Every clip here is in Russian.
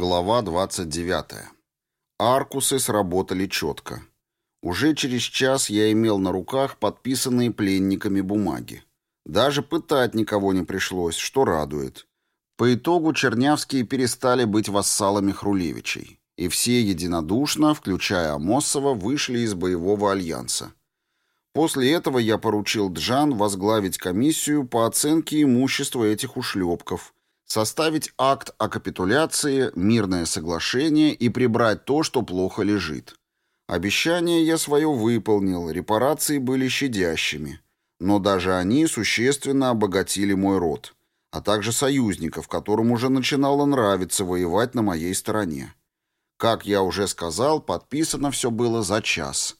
Глава 29. Аркусы сработали четко. Уже через час я имел на руках подписанные пленниками бумаги. Даже пытать никого не пришлось, что радует. По итогу чернявские перестали быть вассалами Хрулевичей, и все единодушно, включая Амосова, вышли из боевого альянса. После этого я поручил Джан возглавить комиссию по оценке имущества этих ушлепков – составить акт о капитуляции, мирное соглашение и прибрать то, что плохо лежит. Обещание я свое выполнил, репарации были щадящими, но даже они существенно обогатили мой род, а также союзников, которым уже начинало нравиться воевать на моей стороне. Как я уже сказал, подписано все было за час.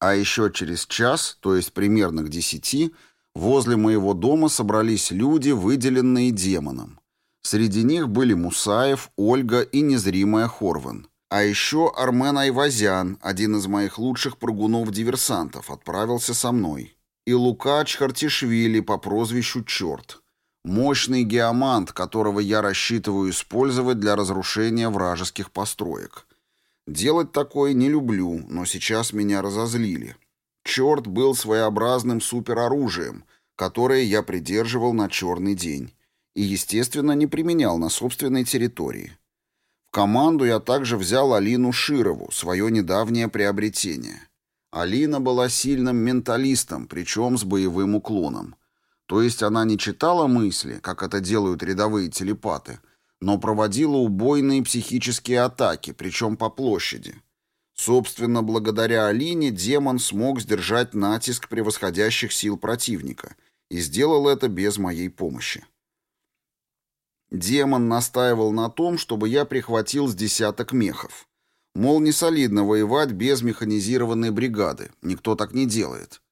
А еще через час, то есть примерно к десяти, Возле моего дома собрались люди, выделенные демоном. Среди них были Мусаев, Ольга и незримая Хорван. А еще Армен Айвазян, один из моих лучших прыгунов-диверсантов, отправился со мной. И Лукач Хартишвили по прозвищу Черт. Мощный геомант, которого я рассчитываю использовать для разрушения вражеских построек. Делать такое не люблю, но сейчас меня разозлили. Черт был своеобразным супероружием, которое я придерживал на черный день и, естественно, не применял на собственной территории. В команду я также взял Алину Широву, свое недавнее приобретение. Алина была сильным менталистом, причем с боевым уклоном. То есть она не читала мысли, как это делают рядовые телепаты, но проводила убойные психические атаки, причем по площади – Собственно, благодаря Алине демон смог сдержать натиск превосходящих сил противника и сделал это без моей помощи. Демон настаивал на том, чтобы я прихватил с десяток мехов. Мол, не солидно воевать без механизированной бригады, никто так не делает.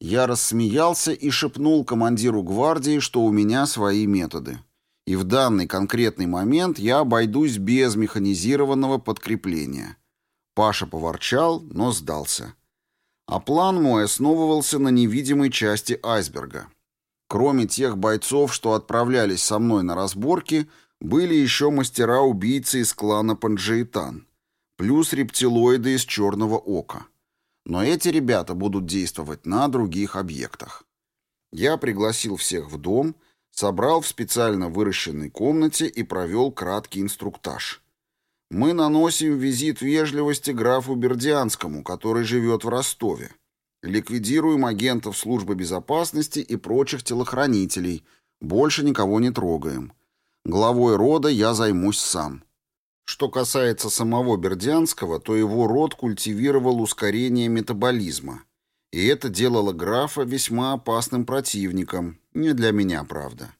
Я рассмеялся и шепнул командиру гвардии, что у меня свои методы. И в данный конкретный момент я обойдусь без механизированного подкрепления – Паша поворчал, но сдался. А план мой основывался на невидимой части айсберга. Кроме тех бойцов, что отправлялись со мной на разборки, были еще мастера-убийцы из клана Панджейтан, плюс рептилоиды из Черного Ока. Но эти ребята будут действовать на других объектах. Я пригласил всех в дом, собрал в специально выращенной комнате и провел краткий инструктаж. Мы наносим визит вежливости графу Бердянскому, который живет в Ростове. Ликвидируем агентов службы безопасности и прочих телохранителей. Больше никого не трогаем. Главой рода я займусь сам. Что касается самого Бердянского, то его род культивировал ускорение метаболизма. И это делало графа весьма опасным противником. Не для меня, правда.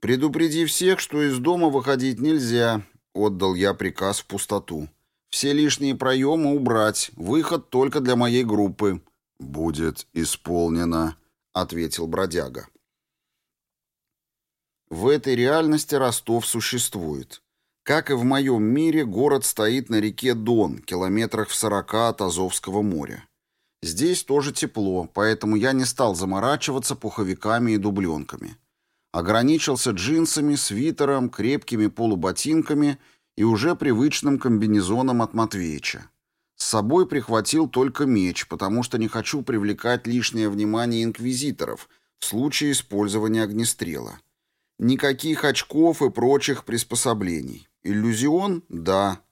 Предупреди всех, что из дома выходить нельзя, Отдал я приказ в пустоту. Все лишние проемы убрать, выход только для моей группы. Будет исполнено, ответил бродяга. В этой реальности Ростов существует. Как и в моем мире, город стоит на реке Дон, километрах в сорока от Азовского моря. Здесь тоже тепло, поэтому я не стал заморачиваться пуховиками и дубленками ограничился джинсами, свитером, крепкими полуботинками и уже привычным комбинезоном от Матвеича. С собой прихватил только меч, потому что не хочу привлекать лишнее внимание инквизиторов в случае использования огнестрела. Никаких очков и прочих приспособлений. Иллюзион? Да.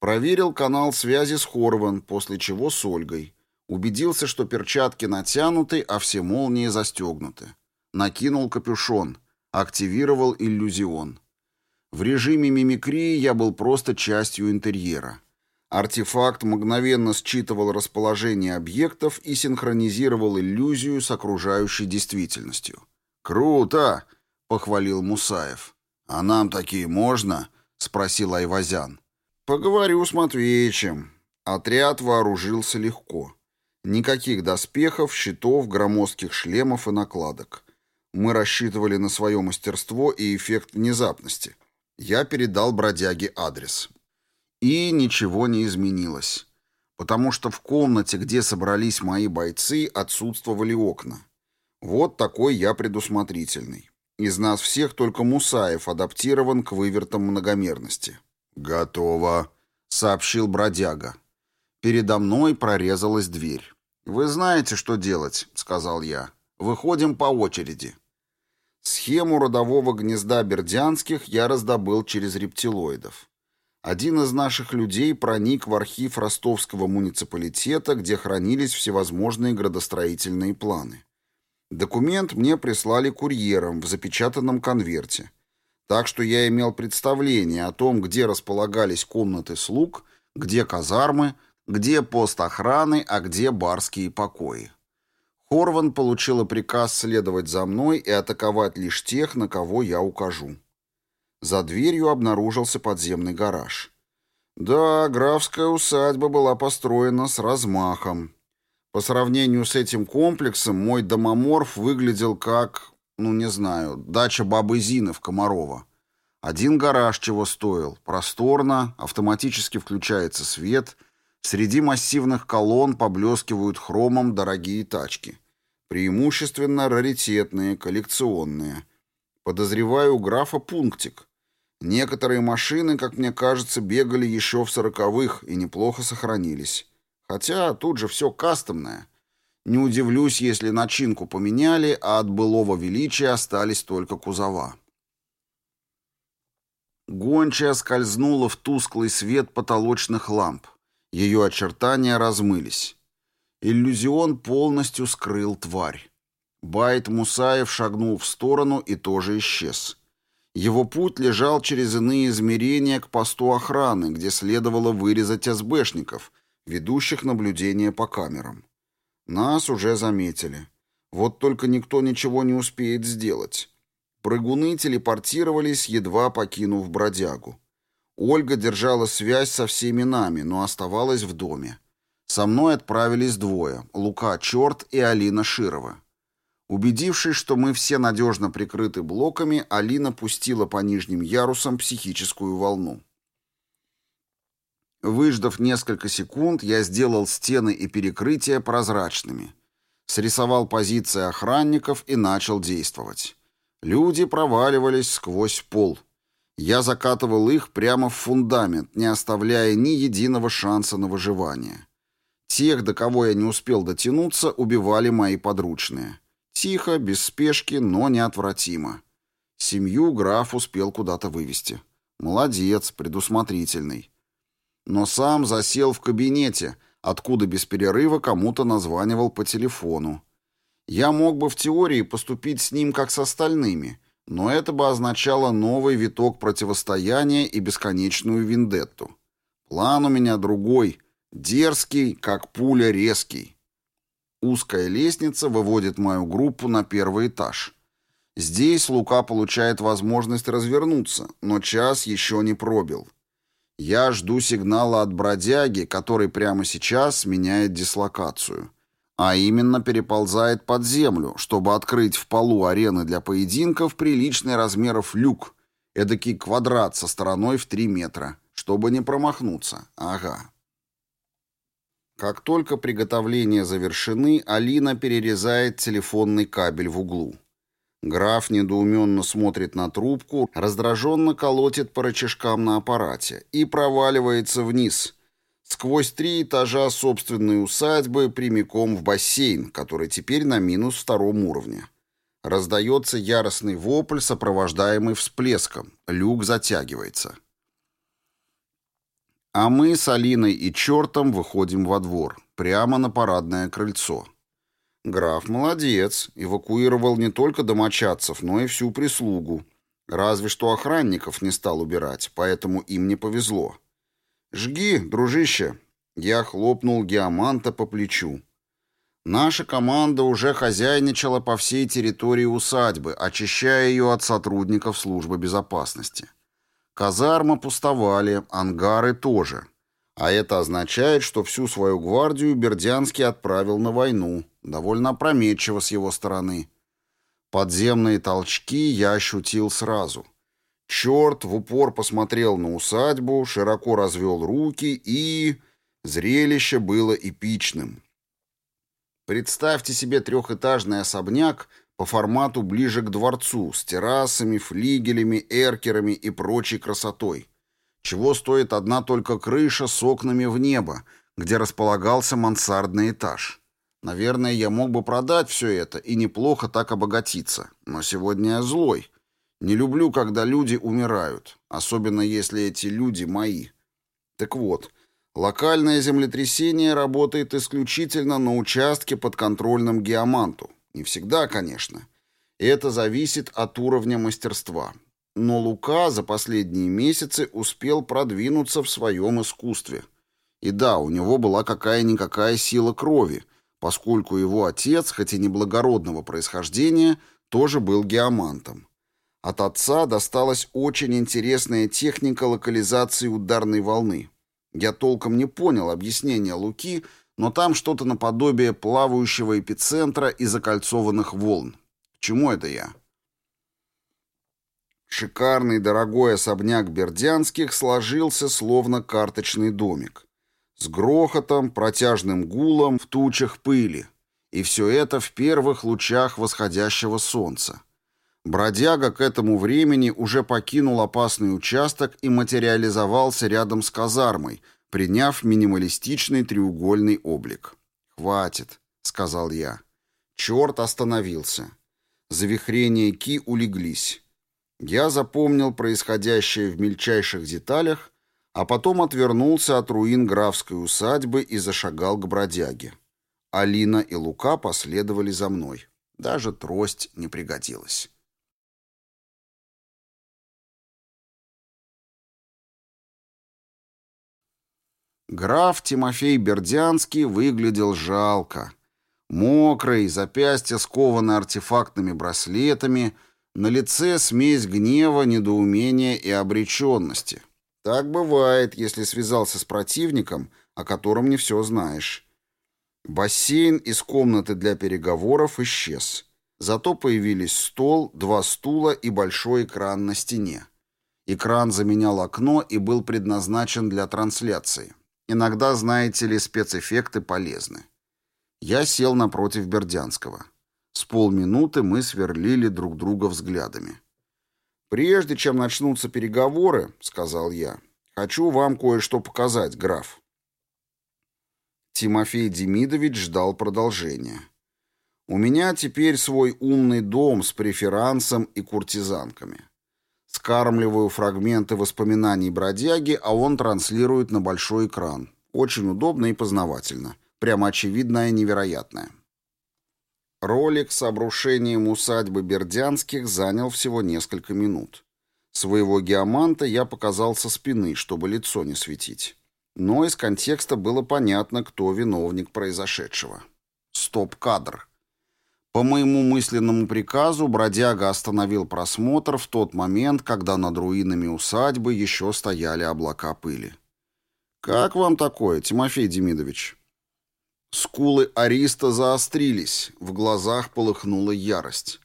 Проверил канал связи с Хорван, после чего с Ольгой. Убедился, что перчатки натянуты, а все молнии застегнуты. Накинул капюшон. Активировал иллюзион. В режиме мимикрии я был просто частью интерьера. Артефакт мгновенно считывал расположение объектов и синхронизировал иллюзию с окружающей действительностью. «Круто!» — похвалил Мусаев. «А нам такие можно?» — спросил Айвазян. «Поговорю с Матвеичем». Отряд вооружился легко. Никаких доспехов, щитов, громоздких шлемов и накладок. Мы рассчитывали на свое мастерство и эффект внезапности. Я передал бродяге адрес. И ничего не изменилось. Потому что в комнате, где собрались мои бойцы, отсутствовали окна. Вот такой я предусмотрительный. Из нас всех только Мусаев адаптирован к вывертам многомерности. «Готово», — сообщил бродяга. Передо мной прорезалась дверь. «Вы знаете, что делать», — сказал я. «Выходим по очереди». Схему родового гнезда бердянских я раздобыл через рептилоидов. Один из наших людей проник в архив ростовского муниципалитета, где хранились всевозможные градостроительные планы. Документ мне прислали курьером в запечатанном конверте. Так что я имел представление о том, где располагались комнаты слуг, где казармы, где пост охраны, а где барские покои. Хорван получила приказ следовать за мной и атаковать лишь тех, на кого я укажу. За дверью обнаружился подземный гараж. Да, графская усадьба была построена с размахом. По сравнению с этим комплексом мой домоморф выглядел как, ну не знаю, дача бабы Зины в Комарова. Один гараж чего стоил. Просторно, автоматически включается свет — Среди массивных колонн поблескивают хромом дорогие тачки. Преимущественно раритетные, коллекционные. Подозреваю графа пунктик. Некоторые машины, как мне кажется, бегали еще в сороковых и неплохо сохранились. Хотя тут же все кастомное. Не удивлюсь, если начинку поменяли, а от былого величия остались только кузова. Гончая скользнула в тусклый свет потолочных ламп. Ее очертания размылись. Иллюзион полностью скрыл тварь. Байт Мусаев шагнул в сторону и тоже исчез. Его путь лежал через иные измерения к посту охраны, где следовало вырезать СБшников, ведущих наблюдение по камерам. Нас уже заметили. Вот только никто ничего не успеет сделать. Прыгуны телепортировались, едва покинув бродягу. Ольга держала связь со всеми нами, но оставалась в доме. Со мной отправились двое — Лука Черт и Алина Широва. Убедившись, что мы все надежно прикрыты блоками, Алина пустила по нижним ярусам психическую волну. Выждав несколько секунд, я сделал стены и перекрытия прозрачными. Срисовал позиции охранников и начал действовать. Люди проваливались сквозь пол — я закатывал их прямо в фундамент, не оставляя ни единого шанса на выживание. Тех, до кого я не успел дотянуться, убивали мои подручные. Тихо, без спешки, но неотвратимо. Семью граф успел куда-то вывести. Молодец, предусмотрительный. Но сам засел в кабинете, откуда без перерыва кому-то названивал по телефону. Я мог бы в теории поступить с ним как с остальными — но это бы означало новый виток противостояния и бесконечную вендетту. План у меня другой, дерзкий, как пуля резкий. Узкая лестница выводит мою группу на первый этаж. Здесь Лука получает возможность развернуться, но час еще не пробил. Я жду сигнала от бродяги, который прямо сейчас меняет дислокацию а именно переползает под землю, чтобы открыть в полу арены для поединков приличный размеров люк, эдакий квадрат со стороной в 3 метра, чтобы не промахнуться. Ага. Как только приготовления завершены, Алина перерезает телефонный кабель в углу. Граф недоуменно смотрит на трубку, раздраженно колотит по рычажкам на аппарате и проваливается вниз – сквозь три этажа собственной усадьбы прямиком в бассейн, который теперь на минус втором уровне. Раздается яростный вопль, сопровождаемый всплеском. Люк затягивается. А мы с Алиной и чертом выходим во двор, прямо на парадное крыльцо. Граф молодец, эвакуировал не только домочадцев, но и всю прислугу. Разве что охранников не стал убирать, поэтому им не повезло. «Жги, дружище!» Я хлопнул Геоманта по плечу. Наша команда уже хозяйничала по всей территории усадьбы, очищая ее от сотрудников службы безопасности. Казармы пустовали, ангары тоже. А это означает, что всю свою гвардию Бердянский отправил на войну, довольно опрометчиво с его стороны. Подземные толчки я ощутил сразу — Черт в упор посмотрел на усадьбу, широко развел руки и... Зрелище было эпичным. Представьте себе трехэтажный особняк, по формату ближе к дворцу, с террасами, флигелями, эркерами и прочей красотой. Чего стоит одна только крыша с окнами в небо, где располагался мансардный этаж. Наверное, я мог бы продать все это и неплохо так обогатиться. Но сегодня я злой. Не люблю, когда люди умирают, особенно если эти люди мои. Так вот, локальное землетрясение работает исключительно на участке подконтрольном геоманту. Не всегда, конечно. Это зависит от уровня мастерства. Но Лука за последние месяцы успел продвинуться в своем искусстве. И да, у него была какая-никакая сила крови, поскольку его отец, хоть и не благородного происхождения, тоже был геомантом. От отца досталась очень интересная техника локализации ударной волны. Я толком не понял объяснения Луки, но там что-то наподобие плавающего эпицентра и закольцованных волн. К чему это я? Шикарный дорогой особняк Бердянских сложился словно карточный домик. С грохотом, протяжным гулом в тучах пыли. И все это в первых лучах восходящего солнца. Бродяга к этому времени уже покинул опасный участок и материализовался рядом с казармой, приняв минималистичный треугольный облик. «Хватит», — сказал я. Черт остановился. Завихрения ки улеглись. Я запомнил происходящее в мельчайших деталях, а потом отвернулся от руин графской усадьбы и зашагал к бродяге. Алина и Лука последовали за мной. Даже трость не пригодилась. Граф Тимофей Бердянский выглядел жалко. Мокрый, запястья скованы артефактными браслетами, на лице смесь гнева, недоумения и обреченности. Так бывает, если связался с противником, о котором не все знаешь. Бассейн из комнаты для переговоров исчез. Зато появились стол, два стула и большой экран на стене. Экран заменял окно и был предназначен для трансляции. Иногда, знаете ли, спецэффекты полезны. Я сел напротив Бердянского. С полминуты мы сверлили друг друга взглядами. «Прежде чем начнутся переговоры, — сказал я, — хочу вам кое-что показать, граф». Тимофей Демидович ждал продолжения. «У меня теперь свой умный дом с преферансом и куртизанками. Скармливаю фрагменты воспоминаний бродяги, а он транслирует на большой экран. Очень удобно и познавательно. Прямо очевидное и невероятное. Ролик с обрушением усадьбы Бердянских занял всего несколько минут. Своего геоманта я показал со спины, чтобы лицо не светить. Но из контекста было понятно, кто виновник произошедшего. Стоп-кадр. По моему мысленному приказу бродяга остановил просмотр в тот момент, когда над руинами усадьбы еще стояли облака пыли. «Как вам такое, Тимофей Демидович?» Скулы Ариста заострились, в глазах полыхнула ярость.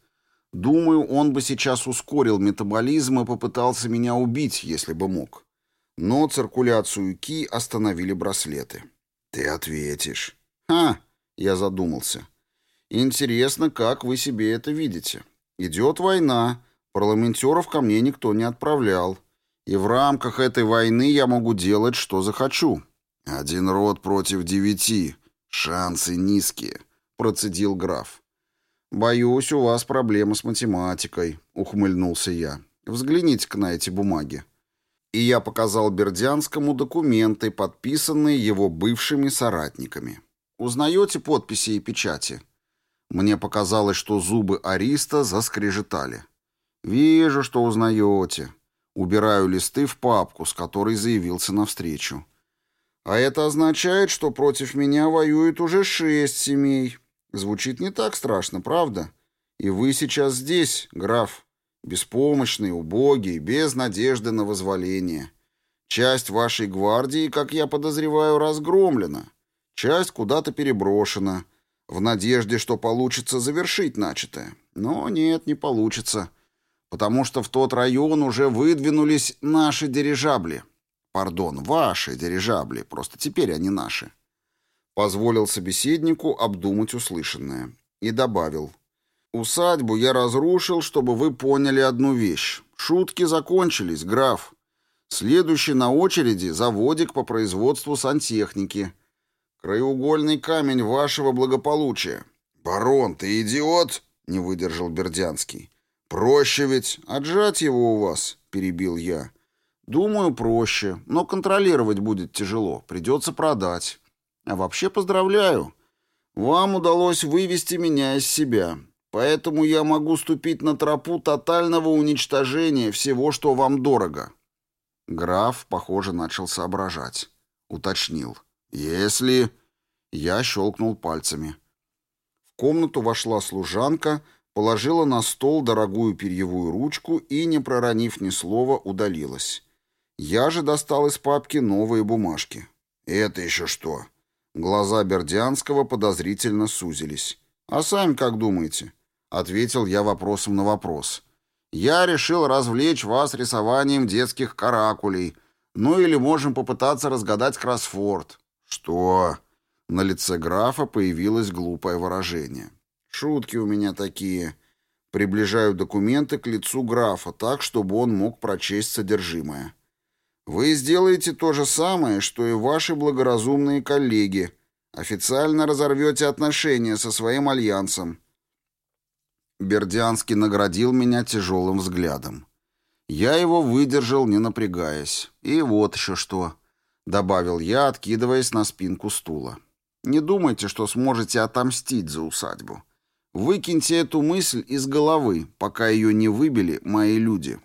Думаю, он бы сейчас ускорил метаболизм и попытался меня убить, если бы мог. Но циркуляцию Ки остановили браслеты. «Ты ответишь». «Ха!» — я задумался. Интересно, как вы себе это видите. Идет война, парламентеров ко мне никто не отправлял. И в рамках этой войны я могу делать, что захочу. Один род против девяти. Шансы низкие, процедил граф. Боюсь, у вас проблемы с математикой, ухмыльнулся я. Взгляните-ка на эти бумаги. И я показал Бердянскому документы, подписанные его бывшими соратниками. Узнаете подписи и печати? Мне показалось, что зубы Ариста заскрежетали. «Вижу, что узнаете». Убираю листы в папку, с которой заявился навстречу. «А это означает, что против меня воюет уже шесть семей. Звучит не так страшно, правда? И вы сейчас здесь, граф, беспомощный, убогий, без надежды на возволение. Часть вашей гвардии, как я подозреваю, разгромлена, часть куда-то переброшена» в надежде, что получится завершить начатое. Но нет, не получится, потому что в тот район уже выдвинулись наши дирижабли. Пардон, ваши дирижабли, просто теперь они наши. Позволил собеседнику обдумать услышанное и добавил. Усадьбу я разрушил, чтобы вы поняли одну вещь. Шутки закончились, граф. Следующий на очереди заводик по производству сантехники. Краеугольный камень вашего благополучия. Барон, ты идиот? Не выдержал Бердянский. Проще ведь отжать его у вас, перебил я. Думаю, проще, но контролировать будет тяжело, придется продать. А вообще поздравляю. Вам удалось вывести меня из себя. Поэтому я могу ступить на тропу тотального уничтожения всего, что вам дорого. Граф, похоже, начал соображать. Уточнил. Если... Я щелкнул пальцами. В комнату вошла служанка, положила на стол дорогую перьевую ручку и, не проронив ни слова, удалилась. Я же достал из папки новые бумажки. «Это еще что?» Глаза Бердянского подозрительно сузились. «А сами как думаете?» Ответил я вопросом на вопрос. «Я решил развлечь вас рисованием детских каракулей. Ну или можем попытаться разгадать кроссфорд». «Что?» На лице графа появилось глупое выражение. «Шутки у меня такие». Приближаю документы к лицу графа так, чтобы он мог прочесть содержимое. Вы сделаете то же самое, что и ваши благоразумные коллеги. Официально разорвете отношения со своим альянсом. Бердянский наградил меня тяжелым взглядом. Я его выдержал, не напрягаясь. И вот еще что, добавил я, откидываясь на спинку стула. Не думайте, что сможете отомстить за усадьбу. Выкиньте эту мысль из головы, пока ее не выбили мои люди.